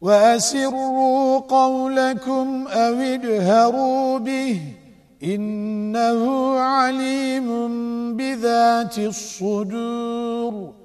وَأَسِرُّوا قَوْلَكُمْ أَوِ اجْهَرُوا بِهِ إِنَّهُ عَلِيمٌ بِذَاتِ الصُّدُورِ